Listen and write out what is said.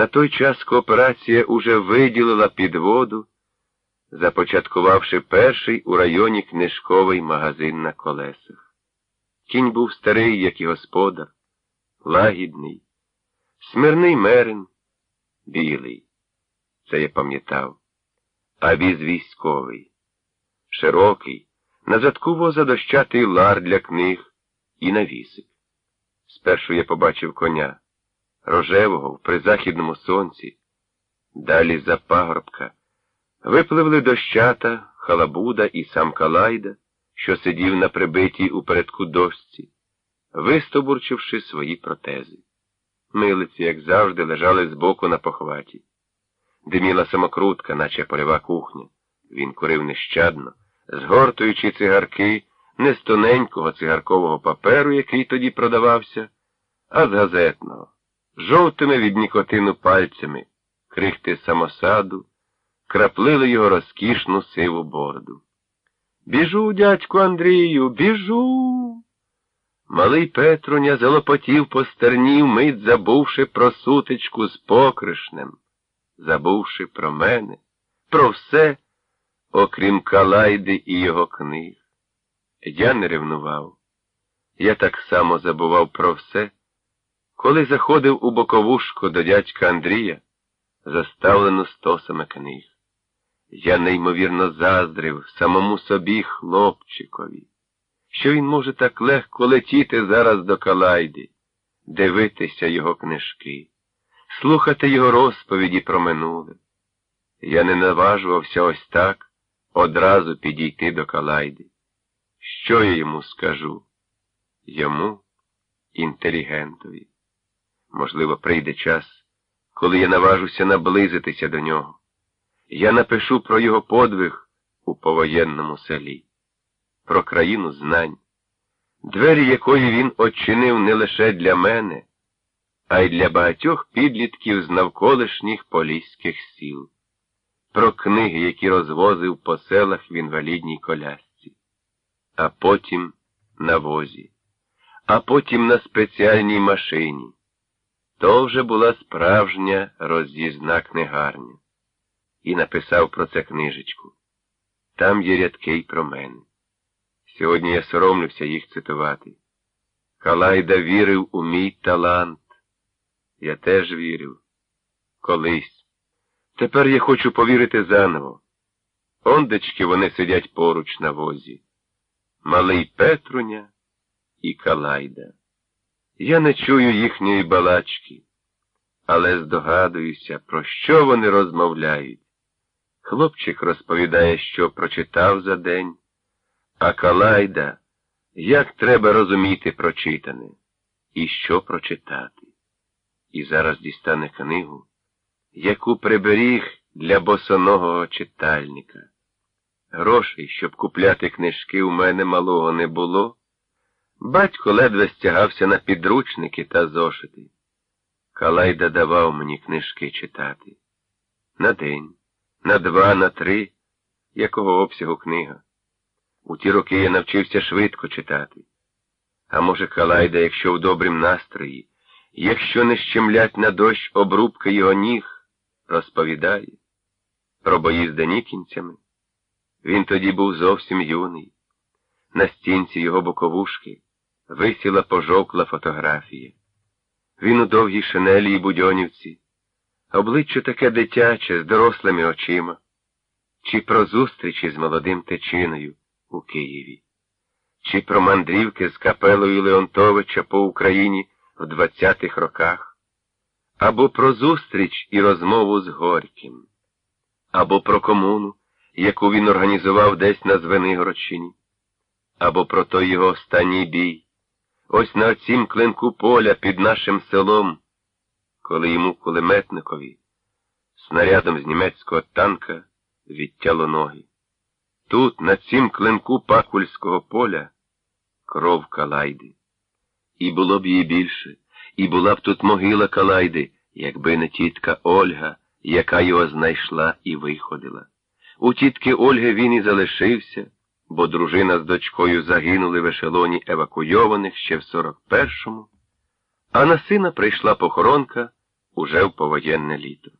На той час кооперація уже виділила підводу, започаткувавши перший у районі книжковий магазин на колесах. Кінь був старий, як і господар, лагідний, смирний мерин, білий. Це я пам'ятав, а віз військовий, широкий, на задку воза дощатий лар для книг і навісик. Спершу я побачив коня, рожевого в призахідному сонці, далі за пагорбка. Випливли дощата, халабуда і сам Калайда, що сидів на прибитій у передку дошці, вистобурчивши свої протези. Милиці, як завжди, лежали збоку на похваті. Диміла самокрутка, наче польова кухня. Він курив нещадно, згортуючи цигарки не з тоненького цигаркового паперу, який тоді продавався, а з газетного, жовтими від нікотину пальцями, крихти самосаду, краплили його розкішну сиву бороду. Біжу, дядьку Андрію, біжу. Малий Петруня залопотів по стернів, мить забувши про сутичку з покришнем, забувши про мене, про все, окрім Калайди і його книг. Я не ревнував. Я так само забував про все, коли заходив у боковушку до дядька Андрія, заставлену стосами книг. Я неймовірно заздрив самому собі хлопчикові, що він може так легко летіти зараз до Калайди, дивитися його книжки, слухати його розповіді про минуле. Я не наважувався ось так одразу підійти до Калайди. Що я йому скажу? Йому, інтелігентові. Можливо, прийде час, коли я наважуся наблизитися до нього. Я напишу про його подвиг у повоєнному селі, про країну знань, двері якої він очинив не лише для мене, а й для багатьох підлітків з навколишніх поліських сіл, про книги, які розвозив по селах в інвалідній колясці, а потім на возі, а потім на спеціальній машині. То вже була справжня роз'їзна книгарня і написав про це книжечку. Там є рядки й про мене. Сьогодні я соромлюся їх цитувати. Калайда вірив у мій талант. Я теж вірив. Колись. Тепер я хочу повірити заново. Ондечки вони сидять поруч на возі. Малий Петруня і Калайда. Я не чую їхньої балачки, але здогадуюся, про що вони розмовляють. Хлопчик розповідає, що прочитав за день, а Калайда, як треба розуміти прочитане, і що прочитати. І зараз дістане книгу, яку приберіг для босоного читальника. Грошей, щоб купляти книжки, у мене малого не було. Батько ледве стягався на підручники та зошити. Калайда давав мені книжки читати. На день на два, на три, якого обсягу книга. У ті роки я навчився швидко читати. А може, Калайда, якщо в добрім настрої, якщо не щемлять на дощ обрубки його ніг, розповідає про бої з денікінцями. Він тоді був зовсім юний. На стінці його боковушки висіла пожовкла фотографія. Він у довгій шинелі і будьонівці. Обличчя таке дитяче, з дорослими очима, чи про зустрічі з молодим течиною у Києві, чи про мандрівки з капелою Леонтовича по Україні в двадцятих роках, або про зустріч і розмову з Горьким, або про комуну, яку він організував десь на Звенигородщині, або про той його останній бій, ось на оцім клинку поля під нашим селом коли йому кулеметникові снарядом з німецького танка відтяло ноги. Тут, на цім клинку пакульського поля, кров Калайди. І було б їй більше, і була б тут могила Калайди, якби не тітка Ольга, яка його знайшла і виходила. У тітки Ольги він і залишився, бо дружина з дочкою загинули в ешелоні евакуйованих ще в 41-му, а на сина прийшла похоронка уже в повоєнне літо.